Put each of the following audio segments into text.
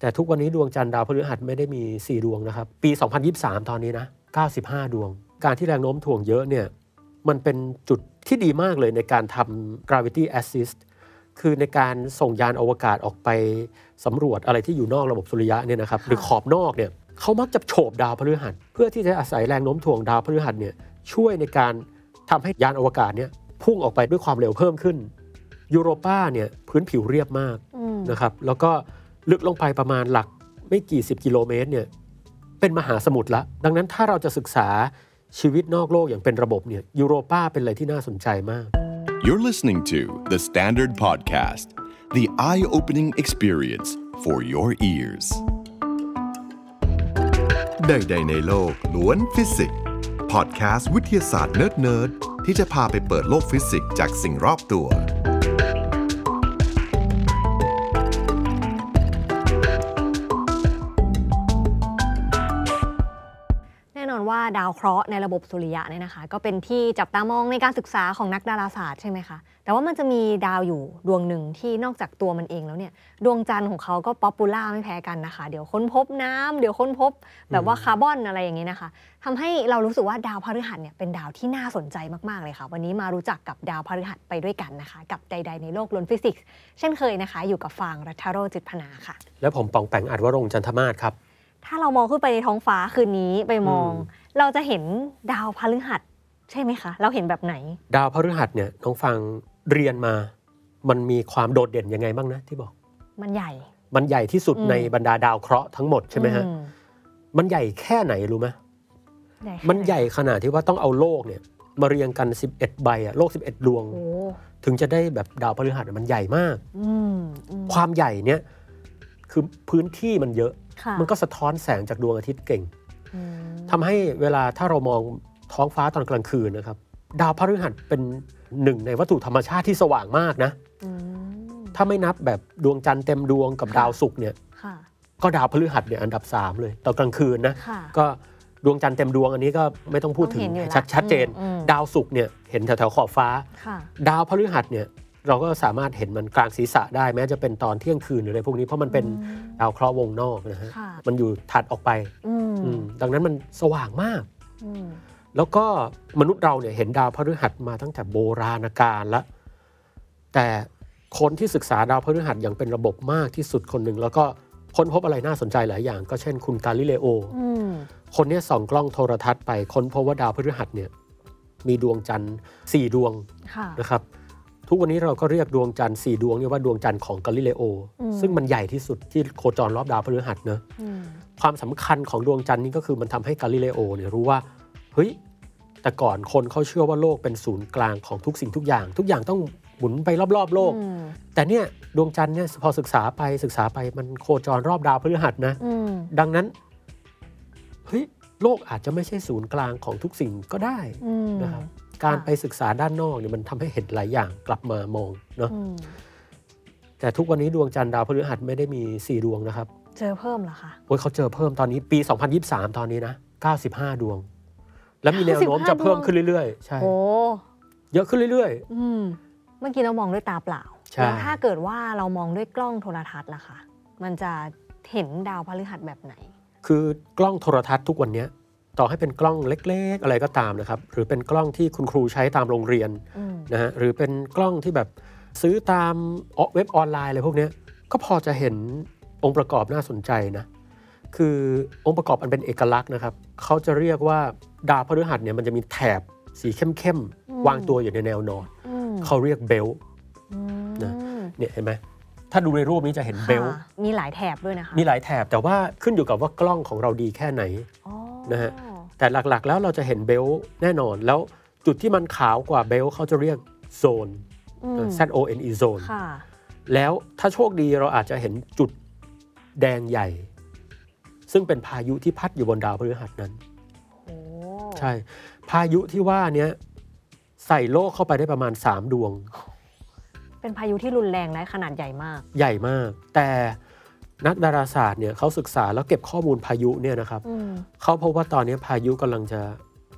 แต่ทุกวันนี้ดวงจันทร์ดาวพฤหัสไม่ได้มี 4 ดวงนะครับ ปี 2023 ตอนนี้นะ 95 ดวง การที่แรงโน้มถ่วงเยอะเนี่ยมันเป็นจุดที่ดีมากเลยในการทำ gravity assist คือในการส่งยานอวกาศออกไปสำรวจอะไรที่อยู่นอกระบบสุริยะเนี่ยนะครับค่ะหรือขอบนอกเนี่ยเขามักจะโฉบดาวพฤหัส เพื่อที่จะอาศัยแรงโน้มถ่วงดาวพฤหัสเนี่ยช่วยในการทำให้ยานอวกาศเนี่ยพุ่งออกไปด้วยความเร็วเพิ่มขึ้น ยูโรปาเนี่ยพื้นผิวเรียบมากอืมนะครับแล้วก็ ลึกลงไปประมาณหลักไม่กี่สิบกิโลเมตรเนี่ยเป็นมหาสมุทรละ ดังนั้นถ้าเราจะศึกษาชีวิตนอกโลกอย่างเป็นระบบเนี่ยยูโรป้าเป็นอะไรที่น่าสนใจมาก You're listening to The Standard Podcast, the eye opening experience for your ears. ใดๆในโลกล้วนฟิสิกส์พอดแคสต์วิทยาศาสตร์เนิร์ดๆที่จะพาไปเปิดโลกฟิสิกส์จากสิ่งรอบตัว ดาวเคราะห์ในระบบสุริยะเนี่ยนะคะ ก็เป็นที่จับตามองในการศึกษาของนักดาราศาสตร์ใช่ไหมคะ แต่ว่ามันจะมีดาวอยู่ดวงหนึ่งที่นอกจากตัวมันเองแล้วเนี่ย ดวงจันทร์ของเขาก็ popular ไม่แพ้กันนะคะ เดี๋ยวค้นพบน้ำเดี๋ยวค้นพบแบบว่าคาร์บอนอะไรอย่างนี้นะคะทำให้เรารู้สึกว่าดาวพฤหัสเนี่ยเป็นดาวที่น่าสนใจมากๆเลยค่ะ วันนี้มารู้จักกับดาวพฤหัสไปด้วยกันนะคะ กับใด ๆ ในโลกล้วนฟิสิกส์เช่นเคยนะคะ อยู่กับฟางรัตโรจิตพนาค่ะ และผมป๋องแป๋งอาจวรงค์จันทมาศครับถ้าเรามองขึ้นไปในท้องฟ้าคืนนี้ไปมองอืม เราจะเห็นดาวพฤหัสใช่ไหมคะ เราเห็นแบบไหน ดาวพฤหัสเนี่ยน้องฟางเรียนมา มันมีความโดดเด่นยังไงบ้างนะที่บอก มันใหญ่ มันใหญ่ที่สุดอืมในบรรดาดาวเคราะห์ทั้งหมดใช่ไหมฮะอืมันใหญ่แค่ไหนรู้ไหมใหญ่แค่มันใหญ่ขนาดที่ว่าต้องเอาโลกเนี่ย มาเรียงกัน 11 ใบอะโลก 11 ดวง โอ้ถึงจะได้แบบดาวพฤหัสอะมันใหญ่มาก อืมอืมความใหญ่เนี่ยคือพื้นที่มันเยอะ ค่ะมันก็สะท้อนแสงจากดวงอาทิตย์เก่งอืม ทำให้เวลาถ้าเรามองท้องฟ้าตอนกลางคืนนะครับ ดาวพฤหัสเป็นหนึ่งในวัตถุธรรมชาติที่สว่างมากนะอืมถ้าไม่นับแบบดวงจันทร์เต็มดวงกับค่ะดาวศุกร์เนี่ยค่ะก็ดาวพฤหัสเนี่ยอันดับ 3 เลยตอนกลางคืนนะค่ะก็ดวงจันทร์เต็มดวงอันนี้ก็ไม่ต้องพูดถึต้องงเห็นอยู่ละชัดชัดเจนอืมอืมดาวศุกร์เนี่ยเห็นแถวแถวๆขอบฟ้าค่ะดาวพฤหัสเนี่ย เราก็สามารถเห็นมันกลางศีรษะได้แม้จะเป็นตอนเที่ยงคืนหรืออะไรพวกนี้เพราะมันเป็นดาวเคราะห์วงนอกนะฮะค่ะมันอยู่ถัดออกไปอืมอืมดังนั้นมันสว่างมากอืมแล้วก็มนุษย์เราเนี่ยเห็นดาวพฤหัสมาตั้งแต่โบราณกาลแล้วแต่คนที่ศึกษาดาวพฤหัสอย่างเป็นระบบมากที่สุดคนหนึ่ง แล้วก็ค้นพบอะไรน่าสนใจหลายอย่าง ก็เช่นคุณกาลิเลโออืมคนเนี้ยส่องกล้องโทรทัศน์ไปค้นพบว่าดาวพฤหัสเนี่ยมีดวงจันทร์สี่ดวงค่ะนะครับ ทุกวันนี้เราก็เรียกดวงจันทร์สี่ดวงเนี่ยว่าดวงจันทร์ของกาลิเลโออืมซึ่งมันใหญ่ที่สุดที่โคจรรอบดาวพฤหัสเนอะอืมความสำคัญของดวงจันทร์นี่ก็คือมันทำให้กาลิเลโอเนี่ยรู้ว่าเฮ้ยแต่ก่อนคนเขาเชื่อว่าโลกเป็นศูนย์กลางของทุกสิ่งทุกอย่าง ทุกอย่างต้องหมุนไปรอบๆ โลกอืมแต่เนี่ยดวงจันทร์เนี่ยพอศึกษาไปศึกษาไปมันโคจรรอบดาวพฤหัสนะอืมดังนั้นเฮ้ยโลกอาจจะไม่ใช่ศูนย์กลางของทุกสิ่งก็ได้อืมนะครับ การค่ะไปศึกษาด้านนอกเนี่ยมันทำให้เห็นหลายอย่างกลับมามองเนาะอืมแต่ทุกวันนี้ดวงจันทร์ดาวพฤหัสไม่ได้มี 4 ดวงนะครับ เจอเพิ่มเหรอคะโอ้ยเขาเจอเพิ่มตอนนี้ปี 2023 ตอนนี้นะ 95 ดวง แล้วมีแนวโน้ม95จะเพิ่มดวงขึ้นเรื่อยๆ ใช่โอ้เยอะขึ้นเรื่อยอืมเมื่อกี้เรามองด้วยตาเปล่าใช่แล้วถ้าเกิดว่าเรามองด้วยกล้องโทรทัศน์ล่ะคะมันจะเห็นดาวพฤหัสแบบไหนๆคือกล้องโทรทัศน์ทุกวันเนี้ย ต่อให้เป็นกล้องเล็ก ๆ อะไรก็ตามนะครับ หรือเป็นกล้องที่คุณครูใช้ตามโรงเรียนอืมนะฮะหรือเป็นกล้องที่แบบซื้อตามเว็บออนไลน์อะไรพวกเนี้ยก็พอจะเห็นองค์ประกอบน่าสนใจนะคือองค์ประกอบอันเป็นเอกลักษณ์นะครับเขาจะเรียกว่าดาวพฤหัสเนี่ยมันจะมีแถบสีเข้มๆวางตัวอยู่ในแนวนอนอืมเขาเรียก beltอืมนะเนี่ยเห็นไหมถ้าดูในรูปนี้จะเห็น belt ค่ะมีหลายแถบด้วยนะคะ มีหลายแถบแต่ว่าขึ้นอยู่กับว่ากล้องของเราดีแค่ไหนอ๋อนะฮะ แต่หลักๆ แล้วเราจะเห็น belt แน่นอน แล้วจุดที่มันขาวกว่า belt เขาจะเรียกโซนอืม Z O N E zone ค่ะแล้วถ้าโชคดีเราอาจจะเห็นจุดแดงใหญ่ ซึ่งเป็นพายุที่พัดอยู่บนดาวพฤหัสนั้นโอ้ใช่ พายุที่ว่าเนี้ยใส่โลกเข้าไปได้ประมาณ 3 ดวง เป็นพายุที่รุนแรงและขนาดใหญ่มาก ใหญ่มาก แต่ นักดาราศาสตร์เนี่ยเขาศึกษาแล้วเก็บข้อมูลพายุเนี่ยนะครับอืมเขาพบว่าตอนนี้พายุกำลังจะ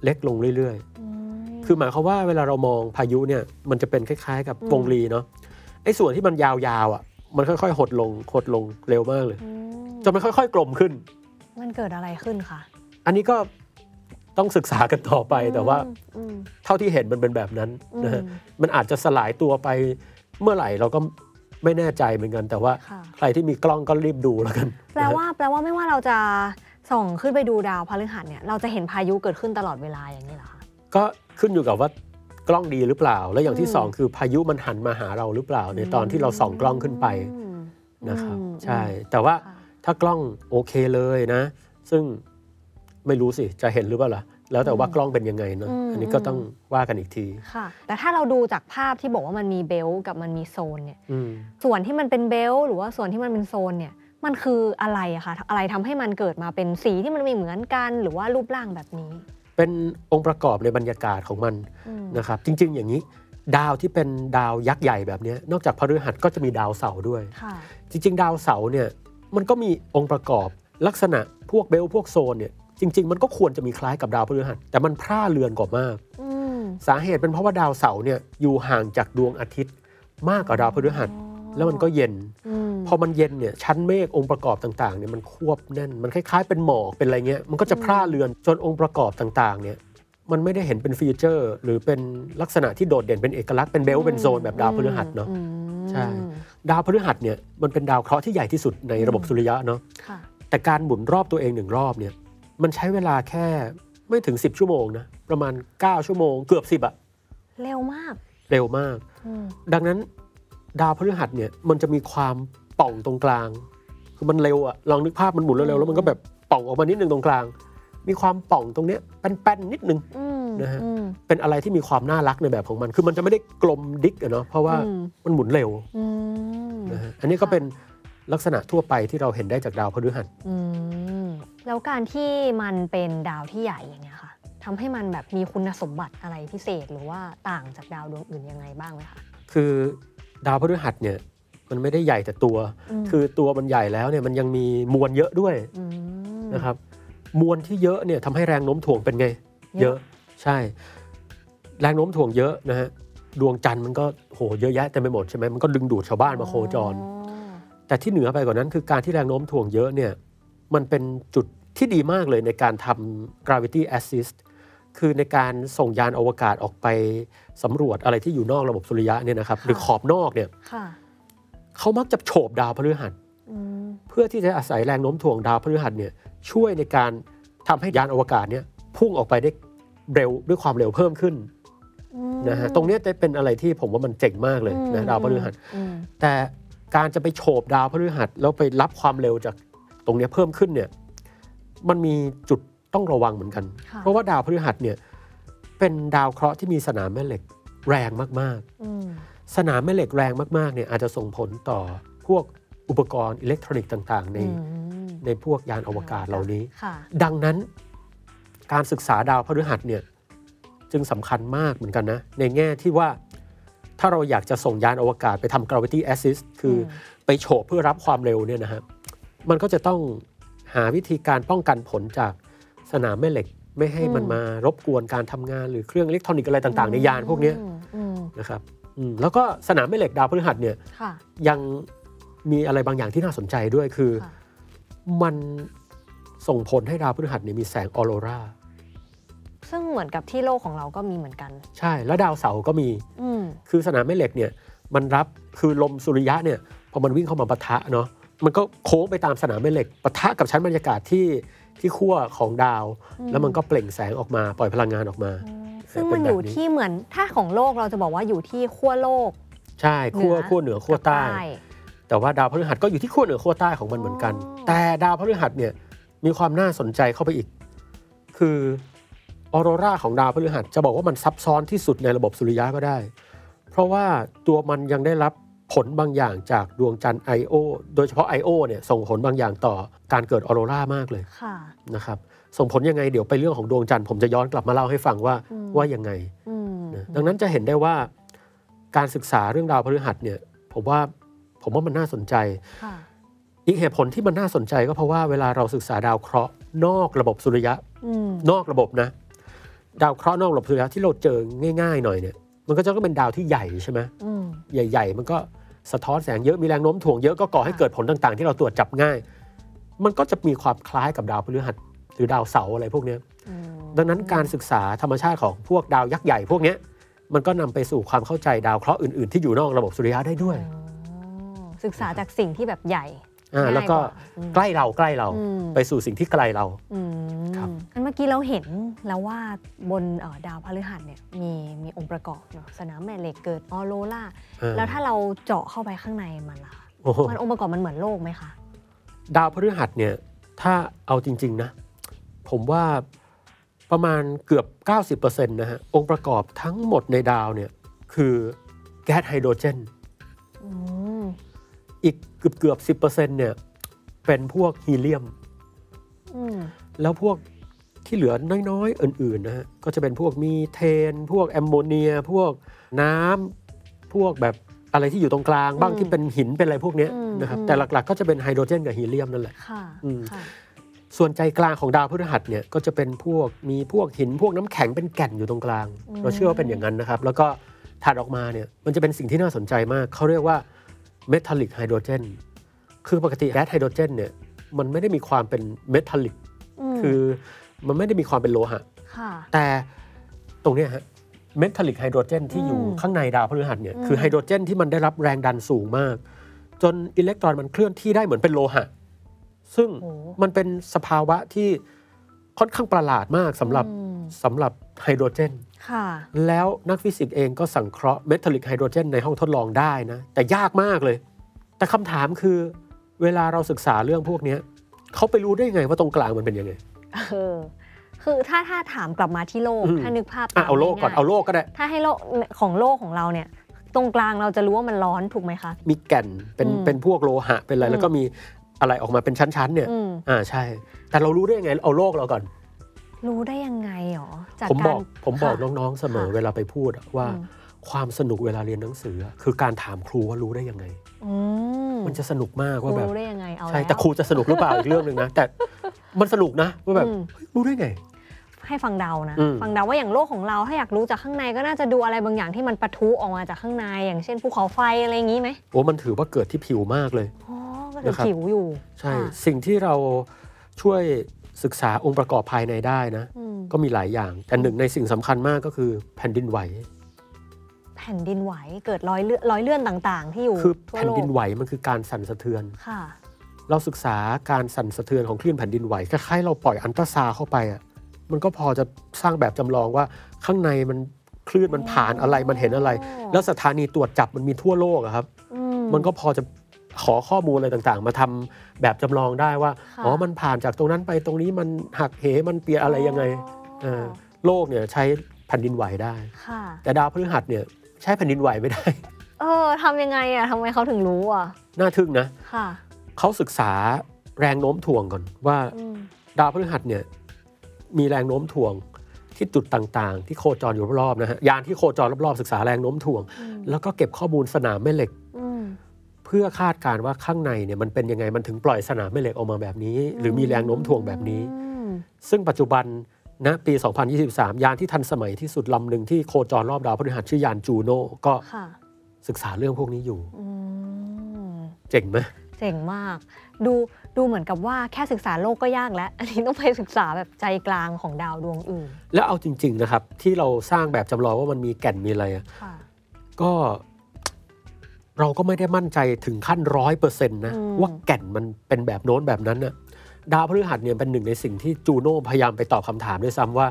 เล็กลงเรื่อยอืมๆคือหมายความว่าเวลาเรามองพายุเนี่ยมันจะเป็นคล้ายๆ กับอืมวงรีเนาะไอ้ส่วนที่มันยาวๆอะ มันค่อยๆหดลงหดลงเร็วมากเลยอืมจนมันค่อยๆกลมขึ้น มันเกิดอะไรขึ้นคะอันนี้ก็ต้องศึกษากันต่อไปแต่ว่าอืมเท่าที่เห็นมันเป็นแบบนั้นนะฮะอืมมันอาจจะสลายตัวไปเมื่อไหร่เราก็ ไม่แน่ใจเหมือนกัน แต่ว่าค่ะ ใครที่มีกล้องก็รีบดูแล้วกันแปลว่าแปลว่าไม่ว่าเราจะส่องขึ้นไปดูดาวพฤหัสเนี่ยเราจะเห็นพายุเกิดขึ้นตลอดเวลาอย่างนี้เหรอคะ ก็ขึ้นอยู่กับว่ากล้องดีหรือเปล่า และอย่างที่อืม สองคือพายุมันหันมาหาเราหรือเปล่า ในตอนที่เราส่องกล้องขึ้นไปอืมนะครับ อืมใช่ แต่ว่าค่ะถ้ากล้องโอเคเลยนะ ซึ่งไม่รู้สิจะเห็นหรือเปล่าล่ะ แล้วแต่ว่ากล้องเป็นยังไงเนอะอืมอันนี้ก็ต้องว่ากันอีกทีค่ะ แต่ถ้าเราดูจากภาพที่บอกว่ามันมี belt กับมันมีโซนเนี่ยอืมส่วนที่มันเป็น belt หรือว่าส่วนที่มันเป็นโซนเนี่ยมันคืออะไรอะคะอะไรทำให้มันเกิดมาเป็นสีที่มันไม่เหมือนกัน หรือว่ารูปร่างแบบนี้ เป็นองค์ประกอบในบรรยากาศของมันอืมนะครับ จริง ๆ อย่างนี้ ดาวที่เป็นดาวยักษ์ใหญ่แบบเนี้ยนอกจากพฤหัสก็จะมีดาวเสาร์ด้วยค่ะจริง ๆ ดาวเสาร์เนี่ยมันก็มีองค์ประกอบลักษณะพวก belt พวกโซนเนี่ย จริง ๆ มันก็ควรจะมีคล้ายกับดาวพฤหัส แต่มันพร่าเลือนกว่ามากอืมสาเหตุเป็นเพราะว่าดาวเสาร์เนี่ยอยู่ห่างจากดวงอาทิตย์มากกว่าดาวพฤหัส แล้วมันก็เย็นอืมพอมันเย็นเนี่ยชั้นเมฆองค์ประกอบต่างๆเนี่ยมันควบแน่น มันคล้ายๆ เป็นหมอกเป็นอะไรเงี้ยมันก็จะพร่าเลือนจนองค์ประกอบต่างๆเนี่ยมันไม่ได้เห็นเป็น feature หรือเป็นลักษณะที่โดดเด่นเป็นเอกลักษณ์เป็น belt เป็นโซนแบบดาวพฤหัสเนาะอืมใช่ดาวพฤหัสเนี่ยมันเป็นดาวเคราะห์ที่ใหญ่ที่สุดในระบบสุริยะเนาะค่ะแต่การหมุนรอบตัวเองหนึ่งรอบเนี่ย มันใช้เวลาแค่ไม่ถึง 10 ชั่วโมงนะประมาณ 9 ชั่วโมง เกือบ 10อะเร็วมาก เร็วมากอืมดังนั้นดาวพฤหัสเนี่ยมันจะมีความป่องตรงกลาง คือมันเร็วอะลองนึกภาพมันหมุนเร็วๆแล้วมันก็แบบป่องออกมานิดนึงตรงกลาง มีความป่องตรงเนี้ยแป้นๆนิดนึงอืมนะฮะอืมเป็นอะไรที่มีความน่ารักในแบบของมัน คือมันจะไม่ได้กลมดิกอะเนาะเพราะว่าอืมมันหมุนเร็วอืมนะฮะอันนี้ก็เป็นลักษณะทั่วไปที่เราเห็นได้จากดาวพฤหัสอืม แล้วการที่มันเป็นดาวที่ใหญ่อย่างเงี้ยค่ะทำให้มันแบบมีคุณสมบัติอะไรพิเศษหรือว่าต่างจากดาวดวงอื่นยังไงบ้างไหมคะคือดาวพฤหัสเนี่ยมันไม่ได้ใหญ่แต่ตัวอืมคือตัวมันใหญ่แล้วเนี่ยมันยังมีมวลเยอะด้วยมนะครับ มวลที่เยอะเนี่ยทำให้แรงโน้มถ่วงเป็นไง เยอะใช่ แรงโน้มถ่วงเยอะนะฮะดวงจันทร์มันก็โหเยอะแยะเต็มไปหมดใช่ไหมมันก็ดึงดูดชาวบ้านมาโคจรอ๋อแต่ที่เหนือไปกว่านั้นคือการที่แรงโน้มถ่วงเยอะเนี่ย มันเป็นจุดที่ดีมากเลยในการทำ gravity assist คือในการส่งยานอวกาศออกไปสำรวจอะไรที่อยู่นอกระบบสุริยะเนี่ยนะครับ หรือขอบนอกเนี่ยค่ะเขามักจะโฉบดาวพฤหัสอืมเพื่อที่จะอาศัยแรงโน้มถ่วงดาวพฤหัสเนี่ยช่วยในการทำให้ยานอวกาศเนี่ยพุ่งออกไปได้เร็วด้วยความเร็วเพิ่มขึ้นอืมนะฮะตรงเนี้ยจะเป็นอะไรที่ผมว่ามันเจ๋งมากเลยอืมนะดาวพฤหัสอืมแต่การจะไปโฉบดาวพฤหัสแล้วไปรับความเร็วจาก ตรงเนี้ยเพิ่มขึ้นเนี่ยมันมีจุดต้องระวังเหมือนกันค่ะเพราะว่าดาวพฤหัสเนี่ยเป็นดาวเคราะห์ที่มีสนามแม่เหล็กแรงมากอืมๆสนามแม่เหล็กแรงมากๆเนี่ยอาจจะส่งผลต่อพวกอุปกรณ์อิเล็กทรอนิกส์ต่างๆ ในอืมในพวกยานอวกาศเหล่านี้ค่ะดังนั้นการศึกษาดาวพฤหัสเนี่ยจึงสำคัญมากเหมือนกันนะ ในแง่ที่ว่าถ้าเราอยากจะส่งยานอวกาศไปทำ gravity assist คืออมไปโฉบเพื่อรับความเร็วเนี่ยนะฮะ มันก็จะต้องหาวิธีการป้องกันผลจากสนามแม่เหล็ก ไม่ให้มันมารบกวนการทำงานหรือเครื่องอิเล็กทรอนิกส์อะไรต่างๆ ในยานพวกเนี้ยอืมอืมนะครับอืมแล้วก็สนามแม่เหล็กดาวพฤหัสเนี่ยค่ะยังมีอะไรบางอย่างที่น่าสนใจด้วยคือค่ะมันส่งผลให้ดาวพฤหัสเนี่ยมีแสงออโรราซึ่งเหมือนกับที่โลกของเราก็มีเหมือนกัน ใช่แล้วดาวเสาร์ก็มีอืมคือสนามแม่เหล็กเนี่ยมันรับคือลมสุริยะเนี่ยพอมันวิ่งเข้ามาปะทะเนาะ มันก็โค้งไปตามสนามแม่เหล็กปะทะกับชั้นบรรยากาศที่ที่ขั้วของดาวอืมแล้วมันก็เปล่งแสงออกมาปล่อยพลังงานออกมา ซึ่งมันอยู่ที่เหมือนถ้าของโลกเราจะบอกว่าอยู่ที่ขั้วโลก ใช่ขั้วเหนือขั้วเหนือขั้วใต้กับแต่ว่าดาวพฤหัสก็อยู่ที่ขั้วเหนือขั้วใต้ของมันเหมือนกันอ๋อแต่ดาวพฤหัสเนี่ยมีความน่าสนใจเข้าไปอีก คือออโรราของดาวพฤหัสจะบอกว่ามันซับซ้อนที่สุดในระบบสุริยะก็ได้ เพราะว่าตัวมันยังได้รับ ผลบางอย่างจากดวงจันทร์ I.O. โดยเฉพาะ I.O. เนี่ยส่งผลบางอย่างต่อการเกิดออโรรามากเลยค่ะนะครับส่งผลยังไงเดี๋ยวไปเรื่องของดวงจันทร์ผมจะย้อนกลับมาเล่าให้ฟังว่าอืมว่ายังไงอืมนะดังนั้นจะเห็นได้ว่าการศึกษาเรื่องดาวพฤหัสเนี่ยผมว่าผมว่ามันน่าสนใจค่ะอีกเหตุผลที่มันน่าสนใจก็เพราะว่าเวลาเราศึกษาดาวเคราะห์นอกระบบสุริยะอืมนอกระบบนะ ดาวเคราะห์นอกระบบสุริยะที่เราเจอง่าย ๆ หน่อยเนี่ย มันก็จะต้องเป็นดาวที่ใหญ่ใช่ไหมอืมใหญ่ ๆ มันก็ สะท้อนแสงเยอะมีแรงโน้มถ่วงเยอะก็ก่อให้เกิดผลต่างๆ ที่เราตรวจจับง่าย มันก็จะมีความคล้ายกับดาวพฤหัสหรือดาวเสาร์อะไรพวกนี้ดังนั้นการศึกษาธรรมชาติของพวกดาวยักษ์ใหญ่พวกนี้มันก็นำไปสู่ความเข้าใจดาวเคราะห์อื่นๆ ที่อยู่นอกระบบสุริยะได้ด้วย ศึกษาจากสิ่งที่แบบใหญ่ แล้วก็กว่าอืมใกล้เราใกล้เราอืมไปสู่สิ่งที่ไกลเราอืมครับอันเมื่อกี้เราเห็นแล้วว่าบนเอ่อดาวพฤหัสเนี่ยมีมีองค์ประกอบเนาะสนามแม่เหล็กเกิดออโรราเออแล้วถ้าเราเจาะเข้าไปข้างในมันล่ะคะโอ้โหมันองค์ประกอบมันเหมือนโลกไหมคะดาวพฤหัสเนี่ยถ้าเอาจริง ๆ นะ ผมว่าประมาณเกือบ 90%นะฮะองค์ประกอบทั้งหมดในดาวเนี่ยคือแก๊สไฮโดรเจน อืมอีกเกือบเกือบสิเนี่ย เป็นพวกฮีเลียมอืมแล้วพวกที่เหลือน้อยๆ อื่นๆนะฮะก็จะเป็นพวกมีเทน พวกแอมโมเนีย พวกน้ำพวกแบบอะไรที่อยู่ตรงกลางบ้างที่เป็นหินเป็นอะไรพวกเนี้ยนะครับแต่หลักๆ ก็จะเป็นไฮโดรเจนกับฮีเลียมนั่นแหละค่ะอืมค่ะส่วนใจกลางของดาวพฤหัสเนี่ยก็จะเป็นพวกมีพวกหินพวกน้ำแข็งเป็นแก่นอยู่ตรงกลางอืมเราเชื่อว่าเป็นอย่างนั้นนะครับ แล้วก็ถัดออกมาเนี่ยมันจะเป็นสิ่งที่น่าสนใจมาก เขาเรียกว่า metallic hydrogen คือปกติแก๊สไฮโดรเจนเนี่ยมันไม่ได้มีความเป็น metallicมคือมันไม่ได้มีความเป็นโลหะค่ะแต่ตรงเนี้ยฮะ metallic hydrogen ที่อยู่อืมข้างในดาวพฤหัสเนี่ยอืมคือไฮโดรเจนที่มันได้รับแรงดันสูงมาก จนอิเล็กตรอนมันเคลื่อนที่ได้เหมือนเป็นโลหะ ซึ่งโอ้มันเป็นสภาวะที่ค่อนข้างประหลาดมากสำหรับอืมสำหรับไฮโดรเจนค่ะ แล้วนักฟิสิกส์เองก็สังเคราะห์ metallic hydrogen ในห้องทดลองได้นะ แต่ยากมากเลย แต่คำถามคือเวลาเราศึกษาเรื่องพวกเนี้ยเขาไปรู้ได้ไงว่าตรงกลางมันเป็นยังไงเออคือถ้าถ้าถามกลับมาที่โลกอืมถ้านึกภาพอะตมเอาโลกก่อนง่ยๆเอาโลกก็ได้ ถ้าให้โลกของโลกของเราเนี่ย ตรงกลางเราจะรู้ว่ามันร้อนถูกไหมคะ มีแก่นเป็นอืมเป็นพวกโลหะเป็นอะไรอืมแล้วก็มีอะไรออกมาเป็นชั้นๆเนี่ยอืมอ่าใช่ แต่เรารู้ได้ยังไงเอาโลกเราก่อน รู้ได้ยังไงหรอจากผมการบอกผมบอกค่ะน้องๆเสมอค่ะเวลาไปพูดอะว่าอืมความสนุกเวลาเรียนหนังสืออะคือการถามครูว่ารู้ได้ยังไงอืมมันจะสนุกมากครูว่าแบบรู้ได้ยังไงเอาใช่แล้วแต่ครูจะสนุกหรือเปล่าอีกเรื่องหนึ่งนะแต่มันสนุกนะว่าแบบอืมเฮ้ยรู้ได้ไง ให้ฟังเดานะอืมฟังเดาว่าอย่างโลกของเราถ้าอยากรู้จากข้างในก็น่าจะดูอะไรบางอย่างที่มันปะทุออกมาจากข้างใน อย่างเช่นภูเขาไฟอะไรอย่างนี้ไหมโอ้มันถือว่าเกิดที่ผิวมากเลยอ๋อก็ถือนะครับผิวอยู่ ใช่ค่ะสิ่งที่เราช่วย ศึกษาองค์ประกอบภายในได้นะอืมก็มีหลายอย่าง แต่หนึ่งในสิ่งสำคัญมากก็คือแผ่นดินไหว แผ่นดินไหวเกิดรอยเลื่อนรอยเลื่อนต่างๆ ที่อยู่คือทั่วแผ่นโลกดินไหวมันคือการสั่นสะเทือนค่ะ เราศึกษาการสั่นสะเทือนของคลื่นแผ่นดินไหวคล้ายๆเราปล่อยอันตราซาวด์เข้าไปอะมันก็พอจะสร้างแบบจำลองว่าข้างในมันคลื่นมันผ่านอะไรมันเห็นอะไร แล้วสถานีตรวจจับมันมีทั่วโลกอะครับอืมันก็พอจะ ขอข้อมูลอะไรต่างๆ มาทำแบบจำลองได้ว่าค่ะอ๋อ มันผ่านจากตรงนั้นไปตรงนี้มันหักเหมันเปลี่ยนอะไรยังไงเออโลกเนี่ยใช้แผ่นดินไหวได้ค่ะแต่ดาวพฤหัสเนี่ยใช้แผ่นดินไหวไม่ได้ เออทำยังไงอะทำไมเขาถึงรู้อะ น่าทึ่งนะค่ะเขาศึกษาแรงโน้มถ่วงก่อนว่าอืมดาวพฤหัสเนี่ยมีแรงโน้มถ่วงที่จุดต่างๆ ที่โคจรอยู่รอบๆนะฮะยานที่โคจรรอบๆศึกษาแรงโน้มถ่วงอืมแล้วก็เก็บข้อมูลสนามแม่เหล็กอืมเพื่อคาดการณ์ว่าข้างในเนี่ยมันเป็นยังไงมันถึงปล่อยสนามแม่เหล็กออกมาแบบนี้ หรือมีแรงโน้มถ่วงแบบนี้อืมซึ่งปัจจุบันณปี 2023 ยานที่ทันสมัยที่สุดลำหนึ่งที่โคจรรอบดาวพฤหัสชื่อยานจูโน่ก็ค่ะศึกษาเรื่องพวกนี้อยู่อืมเจ๋งไหมเจ๋งมาก ดูดูเหมือนกับว่าแค่ศึกษาโลกก็ยากแล้ว อันนี้ต้องไปศึกษาแบบใจกลางของดาวดวงอื่น แล้วเอาจริง ๆนะครับ ที่เราสร้างแบบจำลองว่ามันมีแก่นมีอะไรอะค่ะก็ เราก็ไม่ได้มั่นใจถึงขั้นร้อยเปอร์เซ็นต์นะอืมว่าแก่นมันเป็นแบบโน้นแบบนั้นน่ะดาวพฤหัสเนี่ยเป็นหนึ่งในสิ่งที่จูโน่พยายามไปตอบคำถามด้วยซ้ำว่า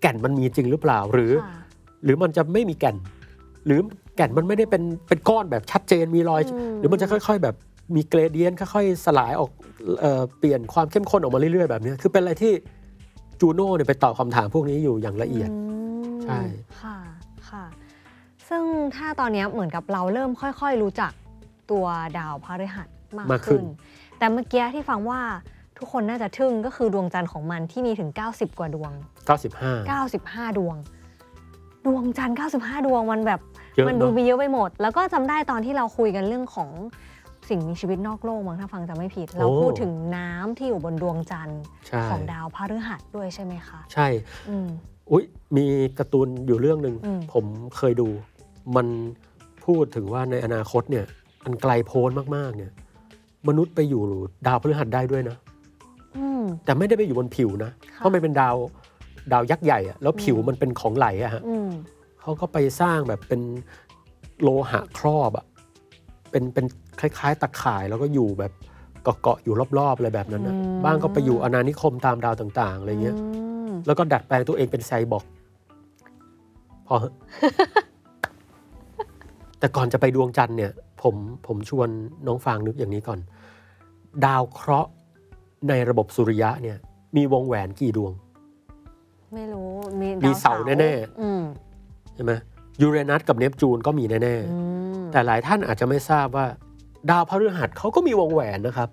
แก่นมันมีจริงหรือเปล่าหรือค่ะหรือมันจะไม่มีแก่น หรือแก่นมันไม่ได้เป็นเป็นก้อนแบบชัดเจนมีรอยอืมหรือมันจะค่อย ๆ แบบมีเกรเดียนค่อยๆสลายออกเอ่อเปลี่ยนความเข้มข้นออกมาเรื่อยๆแบบเนี้ยคือเป็นอะไรที่จูโน่เนี่ยไปตอบคำถามพวกนี้อยู่อย่างละเอียดอืมใช่ค่ะค่ะ ซึ่งถ้าตอนเนี้ยเหมือนกับเราเริ่มค่อยๆ รู้จักตัวดาวพฤหัสมากมากขึ้ขึ้น น แต่เมื่อกี้ที่ฟังว่าทุกคนน่าจะทึ่งก็คือดวงจันทร์ของมันที่มีถึง 90 กว่าดวง 95 95 ดวง ดวงจันทร์ 95 ดวงมันแบบ เยอะมันดูเนอะมีเยอะไปหมด แล้วก็จำได้ตอนที่เราคุยกันเรื่องของสิ่งมีชีวิตนอกโลกมั้งถ้าฟังจะไม่ผิด เราพูดถึงน้ำที่อยู่บนดวงจันทร์ใช่ของดาวพฤหัสด้วยใช่ไหมคะ ใช่ อืม อุ๊ยมีการ์ตูนอยู่เรื่องหนึ่งอืม ผมเคยดู มันพูดถึงว่าในอนาคตเนี่ยอันไกลโพ้นมากๆเนี่ย มนุษย์ไปอยู่ดาวพฤหัสได้ด้วยนะแต่ไม่ได้ไปอยู่บนผิวนะ เพราะมันเป็นดาวดาวยักษ์ใหญ่อะแล้วผิวมันเป็นของไหลอะฮะอืมเขาก็ไปสร้างแบบเป็นโลหะครอบอะเป็นเป็นคล้ายๆตะข่ายแล้วก็อยู่แบบเกาะๆอยู่รอบๆอะไรแบบนั้นนะบ้างก็ไปอยู่อาณานิคมตามดาวต่าง ๆอะไรเงี้ยมแล้วก็ดัดแปลงตัวเองเป็นไซบอร์กพอเหอะ แต่ก่อนจะไปดวงจันทร์เนี่ยผมผมชวนน้องฟางนึกอย่างนี้ก่อน ดาวเคราะห์ในระบบสุริยะเนี่ย มีวงแหวนกี่ดวง ไม่รู้ มีมีดวเสาแน่ๆ อืมใช่ไหมยูเรนัสกับเนปจูนก็มีแน่อืมๆ แต่หลายท่านอาจจะไม่ทราบว่า ดาวพฤหัสเขาก็มีวงแหวนนะครับ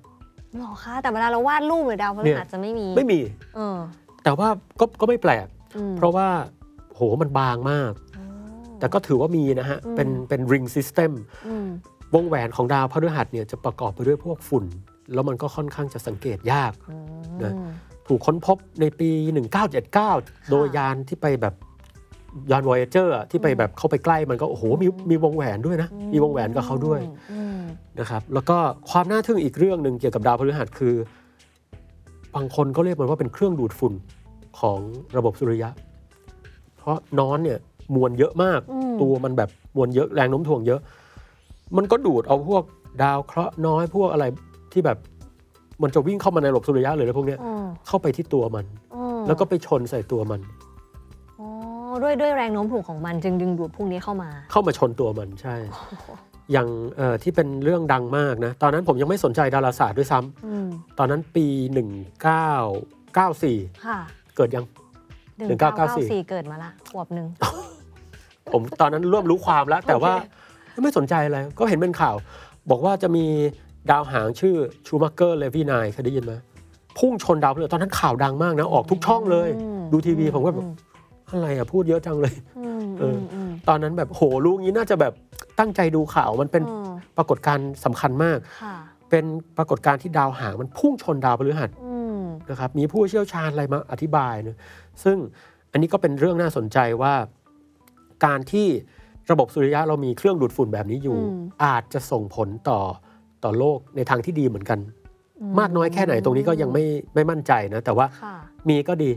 หรอคะแต่เวลาเราวาดรูปหรือดาวพฤเนี่ยหัสจะไม่มีไม่มี เออแต่ว่าก็ก็ไม่แปลก อืมเพราะว่าโหมันบางมากอ๋อ แต่ก็ถือว่ามีนะฮะอืมเป็นเป็นริงซิสเต็มอืมวงแหวนของดาวพฤหัสเนี่ยจะประกอบไปด้วยพวกฝุ่น แล้วมันก็ค่อนข้างจะสังเกตยากอืมนะถูกค้นพบในปี 1979 โดยยานที่ไปแบบยาน Voyager อะที่ไปแบบเข้าไปใกล้มันก็โอ้โหมีมีวงแหวนด้วยนะ มีวงแหวนกับเขาด้วยอืมนะครับแล้วก็ความน่าทึ่งอีกเรื่องหนึ่งเกี่ยวกับดาวพฤหัสคือบางคนก็เรียกมันว่าเป็นเครื่องดูดฝุ่นของระบบสุริยะ เพราะน้อนเนี่ย มวลเยอะมาก อืม ตัวมันแบบมวลเยอะแรงโน้มถ่วงเยอะ มันก็ดูดเอาพวกดาวเคราะห์น้อยพวกอะไรที่แบบ มันจะวิ่งเข้ามาในระบบสุริยะเลยแล้วพวกเนี้ยอืมเข้าไปที่ตัวมัน อืมแล้วก็ไปชนใส่ตัวมัน อ๋อด้วยด้วยแรงโน้มถ่วงของมันจึงดึงดูดพวกนี้เข้ามา เข้ามาชนตัวมันใช่ อย่างเอ่อที่เป็นเรื่องดังมากนะ ตอนนั้นผมยังไม่สนใจดาราศาสตร์ด้วยซ้ำอืมตอนนั้นปี 1994 ค่ะ เกิดยัง หนึ่ง1994เก้าเก้าสี่เกิดมาละขวบหนึ่งผมตอนนั้นเริ่มรู้ความแล้ว แต่ว่าโอไม่สนใจอะไรก็เห็นเป็นข่าว บอกว่าจะมีดาวหางชื่อชูมักเกอร์เลวีนายเคยได้ยินไหมพุ่งชนดาวพฤหัสตอนนั้นข่าวดังมากนะ ออกทุกช่องเลยมดูทีวีผมก็แบบอือะไรอะพูดเยอะจังเลยอืมเอออืมตอนนั้นแบบโหรู้งี้น่าจะแบบตั้งใจดูข่าวมันเป็นอืมปรากฏการณ์สำคัญมากค่ะเป็นปรากฏการณ์ที่ดาวหางมันพุ่งชนดาวพฤหัสอืม นะครับมีผู้เชี่ยวชาญอะไรมาอธิบายนะซึ่งอันนี้ก็เป็นเรื่องน่าสนใจว่า การที่ระบบสุริยะเรามีเครื่องดูดฝุ่นแบบนี้อยู่ อาจจะส่งผลต่อต่อโลกในทางที่ดีเหมือนกัน มากน้อยแค่ไหนตรงนี้ก็ยังไม่ไม่มั่นใจนะ แต่ว่าค่ะมีก็ดี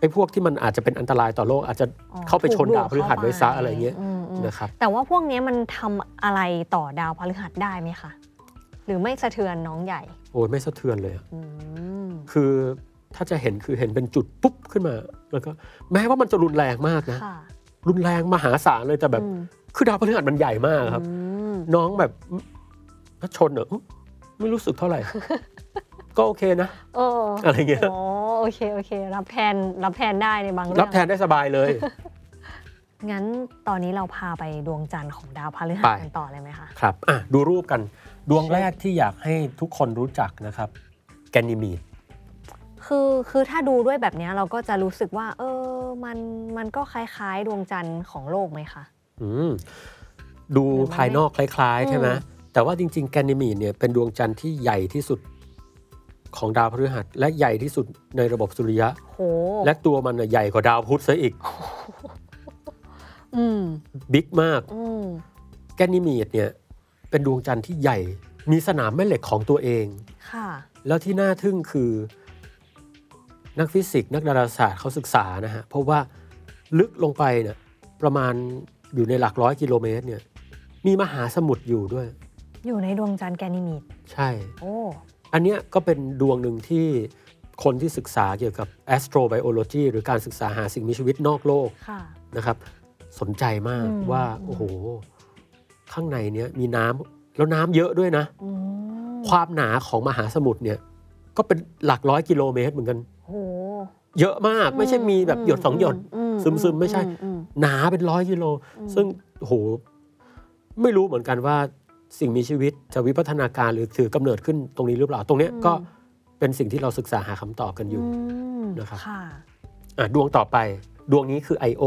ไอ้พวกที่มันอาจจะเป็นอันตรายต่อโลก อาจจะอ๋อเข้าไปชนถูกดาวพฤหัสเข้าปไว้ซะอะไรเงี้ยมอืมนะครับแต่ว่าพวกเนี้ยมันทำอะไรต่อดาวพฤหัสได้ไหมคะหรือไม่สะเทือนน้องใหญ่ โอ้ยไม่สะเทือนเลยอะอืม คือถ้าจะเห็นคือเห็นเป็นจุดปุ๊บขึ้นมา แล้วก็แม้ว่ามันจะรุนแรงมากนะค่ะรุนแรงมหาศาลเลยแต่แบบอืมคือดาวพฤหัสมันใหญ่มากครับอืมน้องแบบถ้าชนเหรออื้อไม่รู้สึกเท่าไหร่ ก็โอเคนะโอ้อะไรเงี้ยโอ้โอเคโอเค รับแทนรับแทนได้ในบางเรื่องรับแทนได้สบายเลยงั้นตอนนี้เราพาไปดวงจันทร์ของดาวพฤหัสไปกันต่อเลยไหมคะ ครับ อะ ดูรูปกัน ดวงแรกที่อยากให้ทุกคนรู้จักนะครับ แกนิมีด คือคือถ้าดูด้วยแบบเนี้ยเราก็จะรู้สึกว่า เออมันมันก็คล้ายๆ ดวงจันทร์ของโลกไหมคะอืมดูหรือมันภายนอกคล้ายๆใช่ไหมอืมแต่ว่าจริงๆแกนิมีดเนี่ยเป็นดวงจันทร์ที่ใหญ่ที่สุดของดาวพฤหัส และใหญ่ที่สุดในระบบสุริยะโหและตัวมันน่ะใหญ่กว่าดาวพุธซะอีกอืมบิ๊กมากอืมแกนิมีดเนี่ย เป็นดวงจันทร์ที่ใหญ่ มีสนามแม่เหล็กของตัวเอง ค่ะ แล้วที่น่าทึ่งคือ นักฟิสิกส์นักดาราศาสตร์เขาศึกษานะฮะเพราะว่าลึกลงไปเนี่ยประมาณอยู่ในหลักร้อยกิโลเมตรเนี่ยมีมหาสมุทรอยู่ด้วย อยู่ในดวงจันทร์แกนิมีดใช่ โอ้อันเนี้ยก็เป็นดวงหนึ่งที่คนที่ศึกษาเกี่ยวกับ astrobiology หรือการศึกษาหาสิ่งมีชีวิตนอกโลกค่ะ นะครับ สนใจมากอืม ว่าอืมโอ้โห ข้างในเนี้ยมีน้ำแล้วน้ำเยอะด้วยนะ อืมความหนาของมหาสมุทรเนี่ยก็เป็นหลักร้อยกิโลเมตรเหมือนกันโห เยอะมากไม่ใช่มีแบบหยดสองหยดอืซึมๆ ไม่ใช่อือืมหนาเป็นร้อยกิโล ซึ่งโหไม่รู้เหมือนกันว่าสิ่งมีชีวิตจะวิวัฒนาการหรือถือกำเนิดขึ้นตรงนี้หรือเปล่า ตรงเนี้ยก็เป็นสิ่งที่เราศึกษาหาคำตอบกันอยู่มนะครับค่ะอะดวงต่อไปดวงนี้คือ I.O.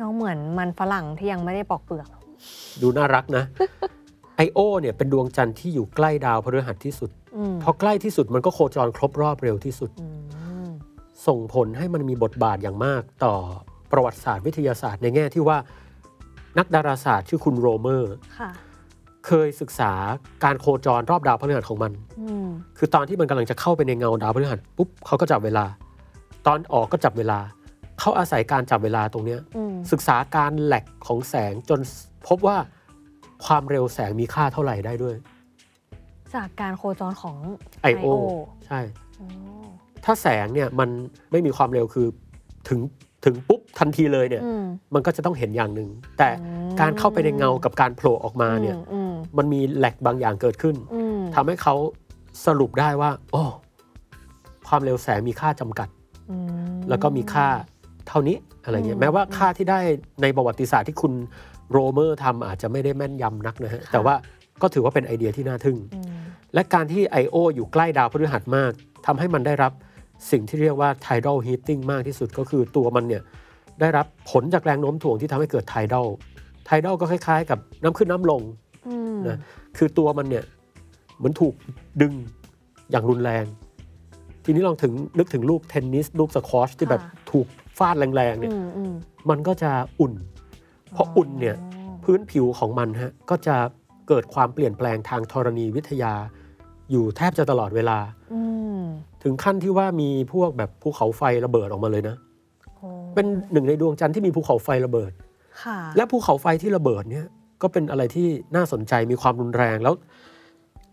น้องเหมือนมันฝรั่งที่ยังไม่ได้ปอกเปลือก ดูน่ารักนะ Io เนี่ยเป็นดวงจันทร์ที่อยู่ใกล้ดาวพฤหัสที่สุดอืมพอใกล้ที่สุดมันก็โคจรครบรอบเร็วที่สุดอืม ส่งผลให้มันมีบทบาทอย่างมากต่อประวัติศาสตร์วิทยาศาสตร์ในแง่ที่ว่านักดาราศาสตร์ชื่อคุณโรเมอร์ค่ะเคยศึกษาการโคจรรอบดาวพฤหัสของมันอืมคือตอนที่มันกำลังจะเข้าไปในเงาดาวพฤหัสปุ๊บเขาก็จับเวลา ตอนออกก็จับเวลา เขาอาศัยการจับเวลาตรงเนี้ยอืมศึกษาการแหลกของแสงจนพบว่าความเร็วแสงมีค่าเท่าไหร่ได้ด้วย จากการโคจรของ I.O. ใช่โอ้ ถ้าแสงเนี่ยมันไม่มีความเร็วคือถึงถึงปุ๊บทันทีเลยเนี่ยอืมมันก็จะต้องเห็นอย่างหนึ่งแต่อืมการเข้าไปในเงากับการโผล่ออกมาเนี่ยอืมมันมีแหลกบางอย่างเกิดขึ้นอืมทำให้เขาสรุปได้ว่าโอ้ความเร็วแสงมีค่าจำกัดอืมแล้วก็มีค่าเท่านี้อะไรเงี้อืยมแม้ว่าค่าที่ได้ในประวัติศาสตร์ที่คุณโรเมอร์ทำอาจจะไม่ได้แม่นยำนักนะฮะค่ะแต่ว่าก็ถือว่าเป็นไอเดียที่น่าทึ่งอืมและการที่ I.O. อยู่ใกล้ดาวพฤหัสมากทำให้มันได้รับ สิ่งที่เรียกว่า tidal heating มากที่สุดก็คือตัวมันเนี่ยได้รับผลจากแรงโน้มถ่วงที่ทำให้เกิด tidal tidal ก็คล้ายๆ กับน้ำขึ้นน้ำลงอืมนะคือตัวมันเนี่ยเหมือนถูกดึงอย่างรุนแรง ทีนี้ลองถึงนึกถึงลูกเทนนิสลูกสควอชที่แบบถูกฟาดแรงๆเนี่ยอืมอืมมันก็จะอุ่น เพราะอุ่นเนี่ยพื้นผิวของมันฮะก็จะเกิดความเปลี่ยนแปลงทางธรณีวิทยา อยู่แทบจะตลอดเวลาอืมถึงขั้นที่ว่ามีพวกแบบภูเขาไฟระเบิดออกมาเลยนะโอ้เป็นหนึ่งในดวงจันทร์ที่มีภูเขาไฟระเบิดค่ะและภูเขาไฟที่ระเบิดเนี่ยก็เป็นอะไรที่น่าสนใจมีความรุนแรงแล้ว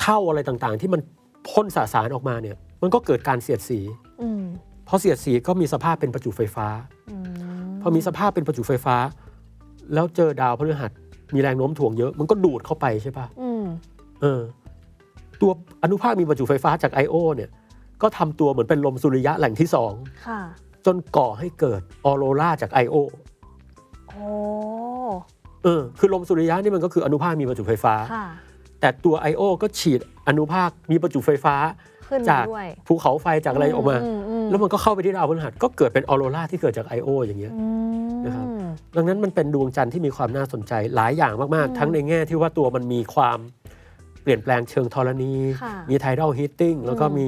เท่าอะไรต่างๆ ที่มันพ่นสสารออกมาเนี่ย มันก็เกิดการเสียดสีอืมพอเสียดสีก็มีสภาพเป็นประจุไฟฟ้าอืมพอมีสภาพเป็นประจุไฟฟ้า แล้วเจอดาวพฤหัสมีแรงโน้มถ่วงเยอะ มันก็ดูดเข้าไปใช่ปะอืมเออ ตัวอนุภาคมีประจุไฟฟ้าจาก I.O. เนี่ยก็ทำตัวเหมือนเป็นลมสุริยะแหล่งที่สองค่ะ จนก่อให้เกิดออโรราจาก I.O. โอ้เออคือลมสุริยะนี่มันก็คืออนุภาคมีประจุไฟฟ้า ค่ะ แต่ตัว I.O. ก็ฉีดอนุภาคมีประจุไฟฟ้าขึ้นจากด้วยภูเขาไฟจากอะไรออกมามอืมแล้วมันก็เข้าไปที่ดาวพฤหัสก็เกิดเป็นออโรราที่เกิดจาก I.O. อย่างเงี้ย อืม นะครับ ดังนั้นมันเป็นดวงจันทร์ที่มีความน่าสนใจหลายอย่างมาก อืม ๆ ทั้งในแง่ที่ว่าตัวมันมีความ เปลี่ยนแปลงเชิงธรณีค่ะมี tidal heating แล้วก็อืมมี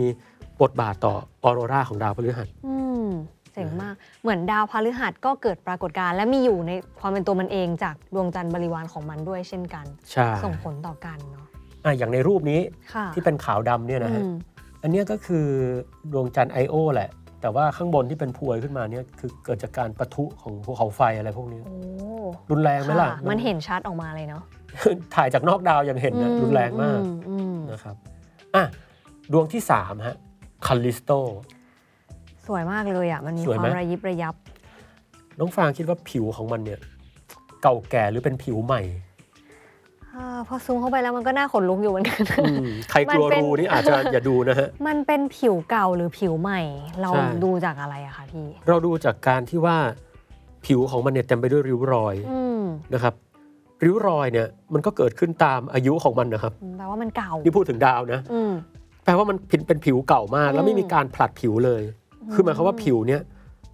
บทบาทต่อออโรราของดาวพฤหัสอืมเจ๋งมาก เหมือนดาวพฤหัสก็เกิดปรากฏการณ์และมีอยู่ในความเป็นตัวมันเองจากดวงจันทร์บริวารของมันด้วยเช่นกันใช่ส่งผลต่อกันเนาะอะอย่างในรูปนี้ค่ะที่เป็นขาวดำเนี่ยนะฮะอืมอันเนี้ยก็คือดวงจันทร์ I.O. แหละ แต่ว่าข้างบนที่เป็นพวยขึ้นมาเนี่ยคือเกิดจากการปะทุของภูเขาไฟอะไรพวกนี้โอ้รุนแรงไหมล่ะค่ะ มันเห็นชัดออกมาเลยเนาะ ถ่ายจากนอกดาวยังเห็นนะอืรุนแรงมากอือืมนะครับอะดวงที่3ฮะคาลิสโต สวยมากเลยอะ มันมีสวยคไหมวามระยิบระยับ น้องฟางคิดว่าผิวของมันเนี่ย เก่าแก่หรือเป็นผิวใหม่อาพอซูมเข้าไปแล้วมันก็น่าขนลุกอยู่เหมือนกันอืมใครกลัวมันเป็นรูนี่อาจจะอย่าดูนะฮะ มันเป็นผิวเก่าหรือผิวใหม่ เราใช่ดูจากอะไรอะคะพี่ เราดูจากการที่ว่าผิวของมันเนี่ยเต็มไปด้วยริ้วรอยอืมนะครับ ริ้วรอยเนี่ยมันก็เกิดขึ้นตามอายุของมันนะครับแปลว่ามันเก่านี่พูดถึงดาวนะอืมแปลว่ามันเป็นเป็นผิวเก่ามาก แล้วไม่มีการผลัดผิวเลย คือหมายความว่าผิวเนี่ย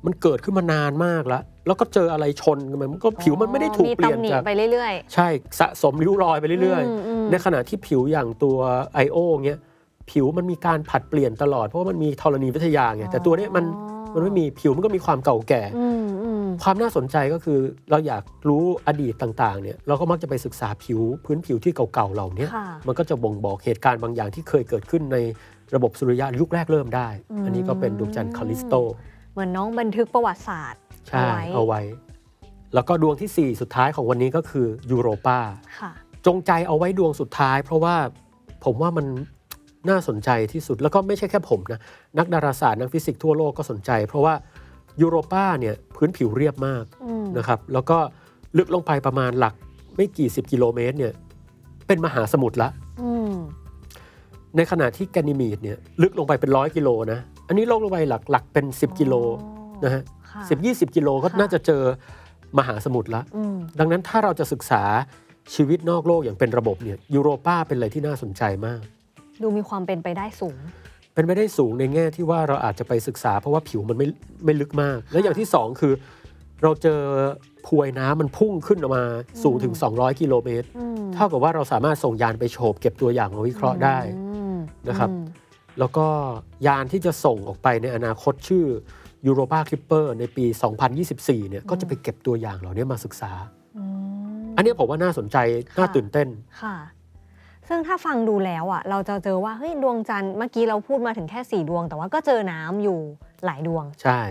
มันเกิดขึ้นมานานมากแล้ว แล้วก็เจออะไรชนกันมันก็ผิวมันไม่ได้ถูกเปลี่ยนมีตำหนิจากไปเรื่อยใช่สะสมริ้วรอยไปๆเรื่อยมมๆในขณะที่ผิวอย่างตัว I.O. เงี้ยผิวมันมีการผลัดเปลี่ยนตลอดเพราะว่ามันมีธรณีวิทยาไงแต่ตัวเนี้ยมันอ๋อมันไม่มีผิวมันก็มีความเก่าแก่อืมอืม ความน่าสนใจก็คือเราอยากรู้อดีตต่างๆเนี่ยเราก็มักจะไปศึกษาผิวพื้นผิวที่เก่าๆเหล่านี้ค่ะมันก็จะบ่งบอกเหตุการณ์บางอย่างที่เคยเกิดขึ้นในระบบสุริยะยุคแรกเริ่มได้อืมอันนี้ก็เป็นดวงจันทร์คาลิสโต เหมือนน้องบันทึกประวัติศาสตร์ใช่เอาไว้เอาไว้แล้วก็ดวงทีสี่ 4 สุดท้ายของวันนี้ก็คือยูโรปาค่ะจงใจเอาไว้ดวงสุดท้าย เพราะว่าผมว่ามันน่าสนใจที่สุดแล้วก็ไม่ใช่แค่ผมนะ นักดาราศาสตร์นักฟิสิกส์ทั่วโลกก็สนใจ เพราะว่า ยูโรปาเนี่ยพื้นผิวเรียบมากอืมนะครับแล้วก็ลึกลงไปประมาณหลักไม่กี่สิบกิโลเมตรเนี่ยเป็นมหาสมุทรละอืมในขณะที่แกนิมีดเนี่ยลึกลงไปเป็นร้อยกิโลนะอันนี้ลงลงไปหลักหลักเป็น 10 กิโลนะฮะค่ะสิบยี่สิบกิโลก็ค่ะน่าจะเจอมหาสมุทรละอืมดังนั้นถ้าเราจะศึกษาชีวิตนอกโลกอย่างเป็นระบบเนี่ยยูโรปาเป็นอะไรที่น่าสนใจมาก ดูมีความเป็นไปได้สูง เป็นไปได้สูงในแง่ที่ว่าเราอาจจะไปศึกษา เพราะว่าผิวมันไม่ไม่ลึกมาก และอย่างที่สองคือ เราเจอพวยน้ำมันพุ่งขึ้นออกมาสูงถึง 200 กิโลเมตรอืมเท่ากับว่าเราสามารถส่งยานไปโฉบเก็บตัวอย่างมาวิเคราะห์ได้อืมนะครับอืมแล้วก็ยานที่จะส่งออกไปในอนาคตชื่อ Europa Clipper ในปี 2024 เนี่ยก็จะไปเก็บตัวอย่างเหล่านี้มาศึกษาอืมอันนี้ผมว่าน่าสนใจ น่าค่ะตื่นเต้นค่ะ ซึ่งถ้าฟังดูแล้วอะเราจะเจอว่าเฮ้ยดวงจันทร์เมื่อกี้เราพูดมาถึงแค่สี่ดวง แต่ว่าก็เจอน้ำอยู่หลายดวง ใช่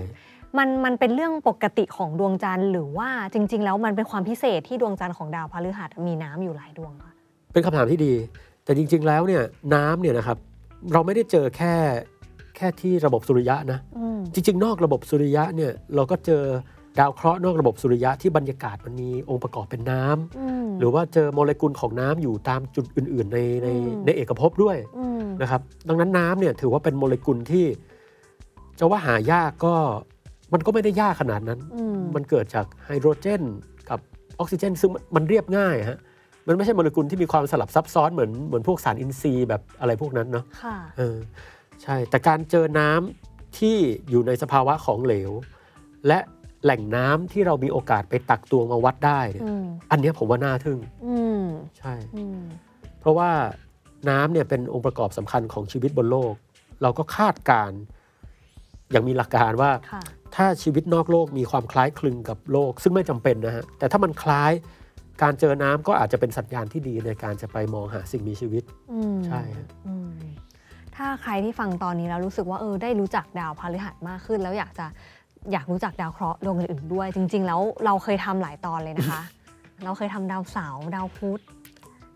มันมันเป็นเรื่องปกติของดวงจันทร์หรือว่าจริง ๆ แล้วมันเป็นความพิเศษที่ดวงจันทร์ของดาวพฤหัสมีน้ำอยู่หลายดวงค่ะเป็นคำถามที่ดี แต่จริง ๆ แล้วเนี่ยน้ำเนี่ยนะครับเราไม่ได้เจอแค่แค่ที่ระบบสุริยะนะอืมจริง ๆ นอกระบบสุริยะเนี่ยเราก็เจอ ดาวเคราะห์นอกระบบสุริยะที่บรรยากาศมันมีองค์ประกอบเป็นน้ำอืมหรือว่าเจอโมเลกุลของน้ำอยู่ตามจุดอื่น ๆ ในในอืมในเอกภพด้วยอืมนะครับ ดังนั้นน้ำเนี่ยถือว่าเป็นโมเลกุลที่จะว่าหายากก็มันก็ไม่ได้ยากขนาดนั้นอืมมันเกิดจากไฮโดรเจน กับออกซิเจน ซึ่งมันเรียบง่ายฮะมันไม่ใช่โมเลกุลที่มีความสลับซับซ้อนเหมือนเหมือนพวกสารอินทรีย์แบบอะไรพวกนั้นเนาะค่ะเออใช่แต่การเจอน้ำที่อยู่ในสภาวะของเหลว และ แหล่งน้ำที่เรามีโอกาสไปตักตวงมาวัดได้เนี่ยอืมอันเนี้ยผมว่าน่าทึ่งอืมใช่อืมเพราะว่าน้ำเนี่ยเป็นองค์ประกอบสำคัญของชีวิตบนโลก เราก็คาดการณ์อย่างมีหลักการว่าค่ะถ้าชีวิตนอกโลกมีความคล้ายคลึงกับโลก ซึ่งไม่จำเป็นนะฮะแต่ถ้ามันคล้ายการเจอน้ำก็อาจจะเป็นสัญญาณที่ดีในการจะไปมองหาสิ่งมีชีวิตอืมใช่ฮะอืมถ้าใครที่ฟังตอนนี้แล้วรู้สึกว่าเออได้รู้จักดาวพฤหัสมากขึ้น แล้วอยากจะ อยากรู้จักดาวเคราะห์ดวงอื่นๆด้วย จริง ๆ แล้วเราเคยทำหลายตอนเลยนะคะ เราเคยทำดาวเสาร์ดาวพุธ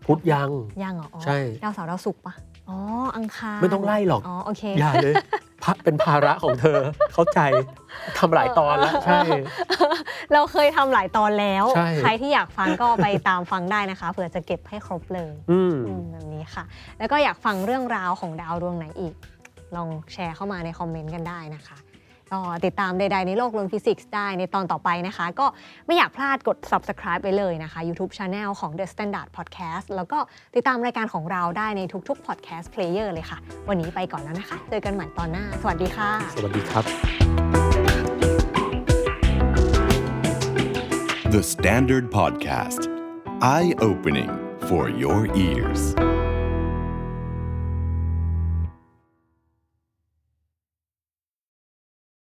พุธยัง ยังเหรออ๋อใช่ ดาวเสาร์ดาวศุกร์ปะอ๋ออังคารไม่ต้องไล่หรอก อ๋อโอเค อย่าเลยพระเป็นภาระของเธอ เข้าใจทำหลายตอนแล้ว ใช่ เราเคยทำหลายตอนแล้ว ใช่ ใครที่อยากฟังก็ไปตามฟังได้นะคะเผื่อจะเก็บให้ครบเลย อืม อืมแบบนี้ค่ะ แล้วก็อยากฟังเรื่องราวของดาวดวงไหนอีก ลองแชร์เข้ามาในคอมเมนต์กันได้นะคะ ก็ติดตามใด ๆ ในโลกลวงฟิสิกส์ได้ในตอนต่อไปนะคะ ก็ไม่อยากพลาดกด subscribe ไปเลยนะคะ YouTube Channel ของ The Standard Podcast แล้วก็ติดตามรายการของเราได้ในทุก ๆ podcast player เลยค่ะ วันนี้ไปก่อนแล้วนะคะ เจอกันใหม่ตอนหน้า สวัสดีค่ะ สวัสดีครับ The Standard Podcast, eye opening for your ears.